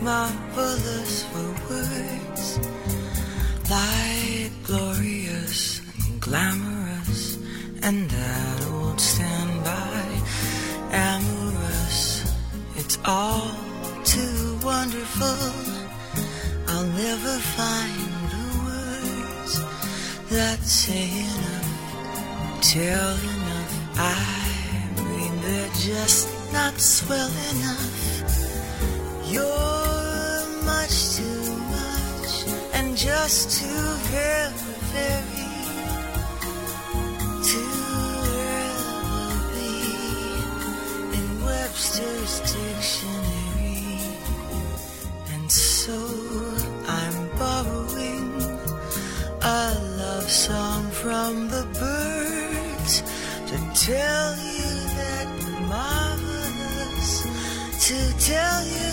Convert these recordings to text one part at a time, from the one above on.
marvelous for words, like glorious and glamorous, and that old standby, amorous. It's all too wonderful. I'll never find the words that say enough, tell enough. I mean, they're just not swell enough. You're much too much and just too very, very to ever be in Webster's dictionary. And so I'm borrowing a love song from the birds to tell you that marvelous, to tell you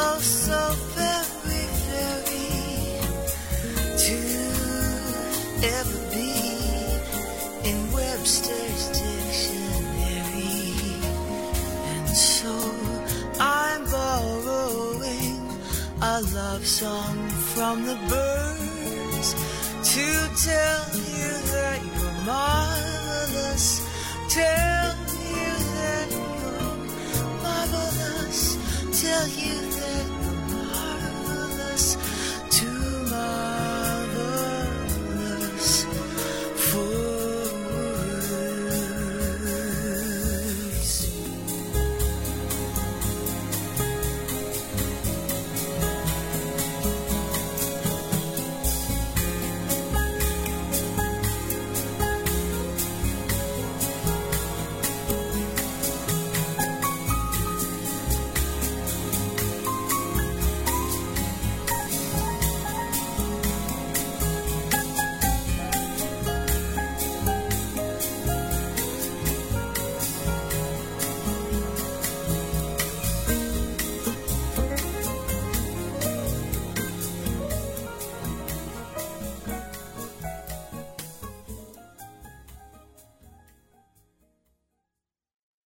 oh so very, very to ever be in Webster's dictionary. And so I'm borrowing a love song from the birds to tell you that you're marvelous.